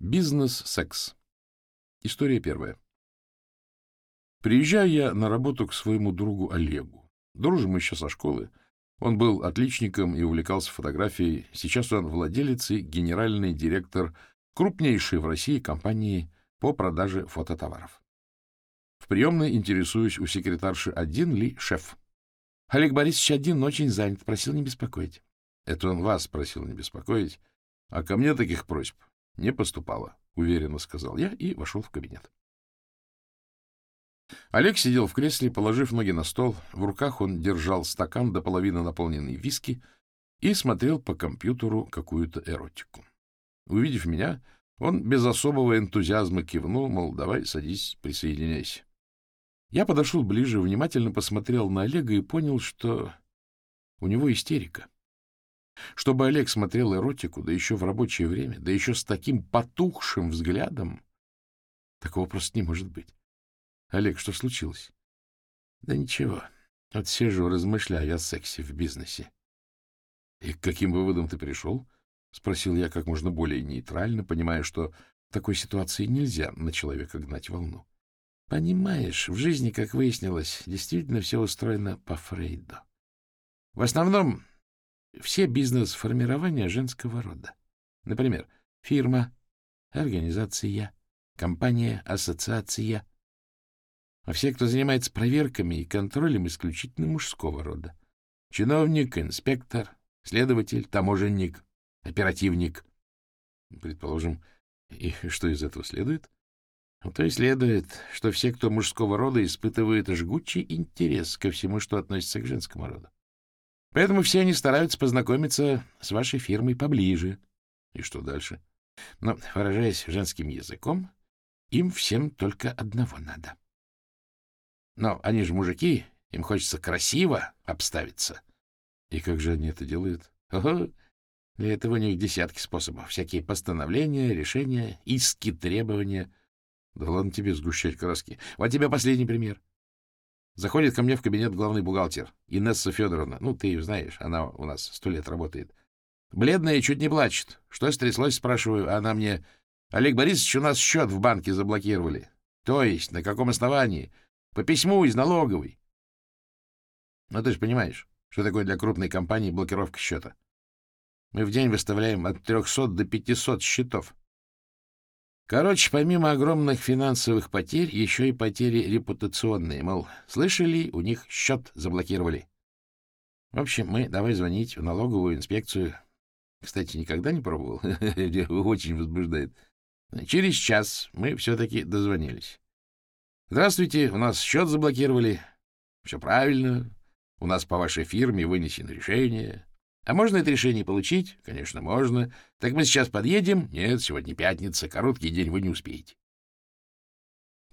Бизнес-секс. История первая. Приезжаю я на работу к своему другу Олегу. Дружим еще со школы. Он был отличником и увлекался фотографией. Сейчас он владелец и генеральный директор крупнейшей в России компании по продаже фототоваров. В приемной интересуюсь у секретарши, один ли шеф. Олег Борисович один, но очень занят, просил не беспокоить. Это он вас просил не беспокоить, а ко мне таких просьб не поступало, — уверенно сказал я и вошел в кабинет. Олег сидел в кресле, положив ноги на стол. В руках он держал стакан до половины наполненный виски и смотрел по компьютеру какую-то эротику. Увидев меня, он без особого энтузиазма кивнул, мол, давай, садись, присоединяйся. Я подошел ближе, внимательно посмотрел на Олега и понял, что у него истерика. Чтобы Олег смотрел эротику, да еще в рабочее время, да еще с таким потухшим взглядом, такого просто не может быть. Олег, что случилось? Да ничего. Вот сижу, размышляю о сексе в бизнесе. И к каким выводам ты пришел? Спросил я как можно более нейтрально, понимая, что в такой ситуации нельзя на человека гнать волну. Понимаешь, в жизни, как выяснилось, действительно все устроено по Фрейду. В основном все бизнес-формирования женского рода. Например, фирма, организация, компания, ассоциация. А все, кто занимается проверками и контролем, исключительно мужского рода. Чиновник, инспектор, следователь, таможенник, оперативник. Предположим, и что из этого следует? Ну, то и следует, что все, кто мужского рода, испытывают жгучий интерес ко всему, что относится к женскому роду. Поэтому все они стараются познакомиться с вашей фирмой поближе. И что дальше? Но, выражаясь женским языком, им всем только одного надо. Но они же мужики, им хочется красиво обставиться. И как же они это делают? Ого! Для этого у них десятки способов. Всякие постановления, решения, иски, требования. Да ладно тебе сгущать краски. Вот тебе последний пример. Заходит ко мне в кабинет главный бухгалтер, Инесса Федоровна. Ну, ты ее знаешь, она у нас сто лет работает. Бледная чуть не плачет. Что стряслось, спрашиваю, она мне... Олег Борисович, у нас счет в банке заблокировали. То есть, на каком основании? По письму из налоговой. Ну, ты же понимаешь, что такое для крупной компании блокировка счета. Мы в день выставляем от 300 до 500 счетов. Короче, помимо огромных финансовых потерь, еще и потери репутационные. Мол, слышали, у них счет заблокировали. В общем, мы давай звонить в налоговую инспекцию. Кстати, никогда не пробовал. Очень возбуждает. Через час мы все-таки дозвонились. Здравствуйте, у нас счет заблокировали. Все правильно. У нас по вашей фирме вынесено решение. А можно это решение получить? Конечно, можно. Так мы сейчас подъедем? Нет, сегодня пятница, короткий день, вы не успеете.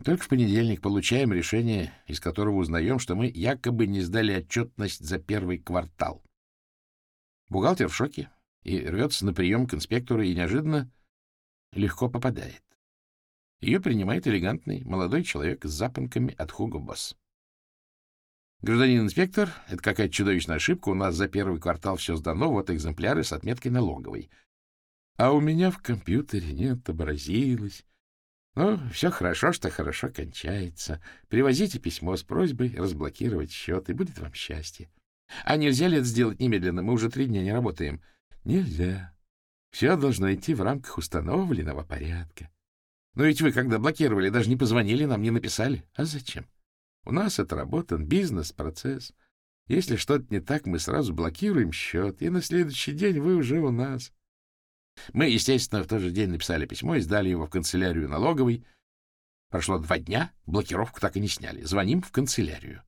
Только в понедельник получаем решение, из которого узнаем, что мы якобы не сдали отчетность за первый квартал. Бухгалтер в шоке и рвется на прием к инспектору и неожиданно легко попадает. Ее принимает элегантный молодой человек с запонками от Хуго Босс. Гражданин инспектор, это какая-то чудовищная ошибка. У нас за первый квартал все сдано, вот экземпляры с отметкой налоговой. А у меня в компьютере не отобразилось. Ну, все хорошо, что хорошо кончается. Привозите письмо с просьбой разблокировать счет, и будет вам счастье. А нельзя ли это сделать немедленно? Мы уже три дня не работаем. Нельзя. Все должно идти в рамках установленного порядка. Но ведь вы, когда блокировали, даже не позвонили нам, не написали. А зачем? У нас отработан бизнес-процесс. Если что-то не так, мы сразу блокируем счет, и на следующий день вы уже у нас. Мы, естественно, в тот же день написали письмо и сдали его в канцелярию налоговой. Прошло два дня, блокировку так и не сняли. Звоним в канцелярию.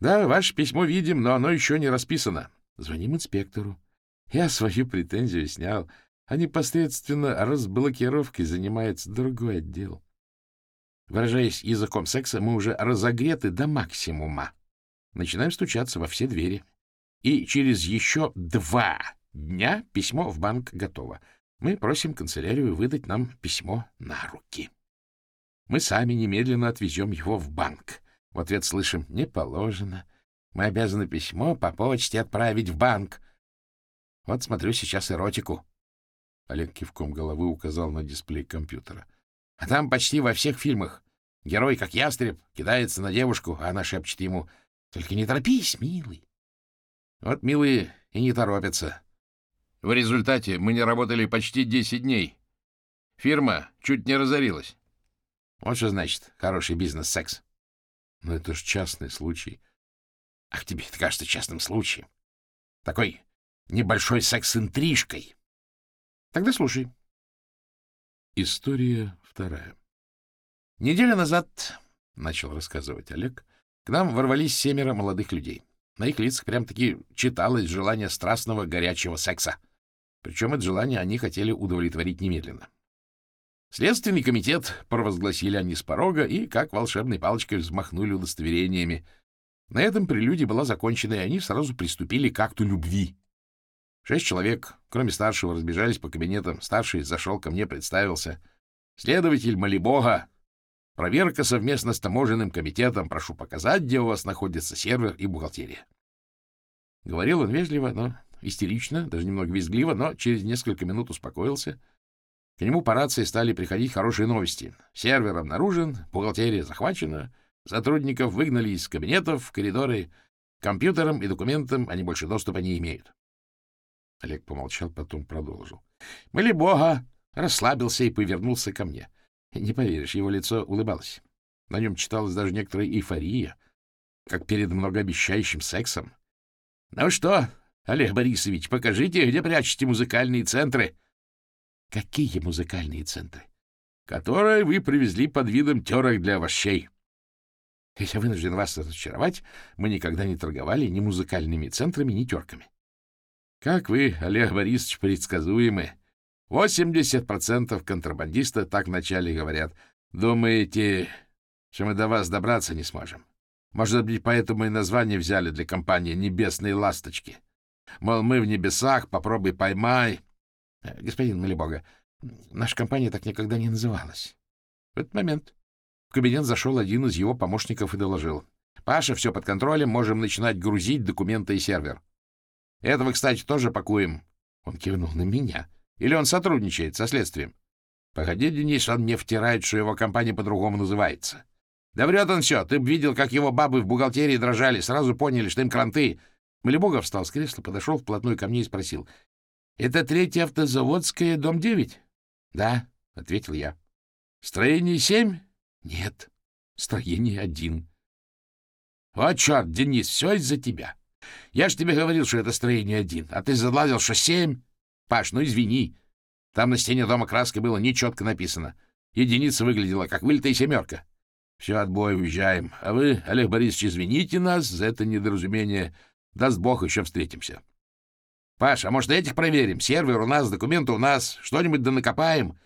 Да, ваше письмо видим, но оно еще не расписано. Звоним инспектору. Я свою претензию снял, а непосредственно разблокировкой занимается другой отдел. Выражаясь языком секса, мы уже разогреты до максимума. Начинаем стучаться во все двери. И через еще два дня письмо в банк готово. Мы просим канцелярию выдать нам письмо на руки. Мы сами немедленно отвезем его в банк. В ответ слышим «не положено». Мы обязаны письмо по почте отправить в банк. Вот смотрю сейчас эротику. Олег кивком головы указал на дисплей компьютера. — А там почти во всех фильмах. Герой, как ястреб, кидается на девушку, а она шепчет ему «Только не торопись, милый». Вот милые и не торопятся. В результате мы не работали почти 10 дней. Фирма чуть не разорилась. Вот что значит хороший бизнес-секс. Но это же частный случай. Ах, тебе это кажется частным случаем. Такой небольшой секс с интрижкой. Тогда слушай. История вторая. Неделю назад, — начал рассказывать Олег, — к нам ворвались семеро молодых людей. На их лицах прям-таки читалось желание страстного горячего секса. Причем это желание они хотели удовлетворить немедленно. Следственный комитет провозгласили они с порога и, как волшебной палочкой, взмахнули удостоверениями. На этом прелюдия была окончена, и они сразу приступили к акту любви. Шесть человек, кроме старшего, разбежались по кабинетам. Старший зашел ко мне, представился. «Следователь, моли бога, проверка совместно с таможенным комитетом. Прошу показать, где у вас находится сервер и бухгалтерия». Говорил он вежливо, но истерично, даже немного визгливо, но через несколько минут успокоился — к нему по рации стали приходить хорошие новости. Сервер обнаружен, бухгалтерия захвачена, сотрудников выгнали из кабинетов коридоры. Компьютерам и документам они больше доступа не имеют. Олег помолчал, потом продолжил. Моли бога, расслабился и повернулся ко мне. Не поверишь, его лицо улыбалось. На нем читалась даже некоторая эйфория, как перед многообещающим сексом. — Ну что, Олег Борисович, покажите, где прячете музыкальные центры? — Какие музыкальные центры? Которые вы привезли под видом терок для овощей. Я вынужден вас разочаровать, мы никогда не торговали ни музыкальными центрами, ни терками. Как вы, Олег Борисович, предсказуемы. 80% контрабандистов так вначале говорят. Думаете, что мы до вас добраться не сможем? Может быть, поэтому и название взяли для компании «Небесные ласточки». Мол, мы в небесах, попробуй поймай. Э, — Господин Малибога, наша компания так никогда не называлась. В этот момент в кабинет зашел один из его помощников и доложил. — Паша, все под контролем, можем начинать грузить документы и сервер. — Этого, кстати, тоже пакуем. Он кивнул на меня. Или он сотрудничает со следствием? — Погоди, Денис, он мне втирает, что его компания по-другому называется. — Да врет он все. Ты бы видел, как его бабы в бухгалтерии дрожали. Сразу поняли, что им кранты. Малибогов встал с кресла, подошел вплотную ко мне и спросил. Это третья автозаводская, дом 9? Да, ответил я. Строение 7? Нет, строение 1. Вот черт, Денис, все из-за тебя. Я ж тебе говорил, что это строение 1, а ты заладил, что 7. Паш, ну извини. Там на стене дома краской было нечетко написано. Единица выглядела, как вылитая семерка. Все, отбой, уезжаем. А вы, Олег Борисович, извините нас за это недоразумение. Даст Бог, еще встретимся. Паш, а может, этих проверим? Сервер у нас, документы у нас. Что-нибудь да накопаем?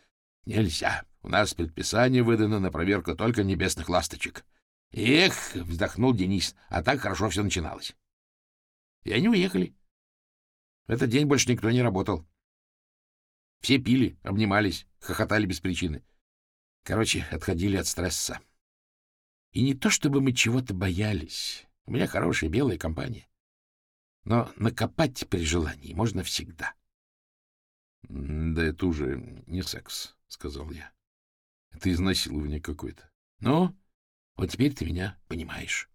Нельзя. У нас предписание выдано на проверку только небесных ласточек. Эх, вздохнул Денис, а так хорошо все начиналось. И они уехали. В этот день больше никто не работал. Все пили, обнимались, хохотали без причины. Короче, отходили от стресса. И не то, чтобы мы чего-то боялись. У меня хорошая белая компания. Но накопать при желании можно всегда. — Да это уже не секс, — сказал я. — Это изнасилование какое-то. — Ну, вот теперь ты меня понимаешь.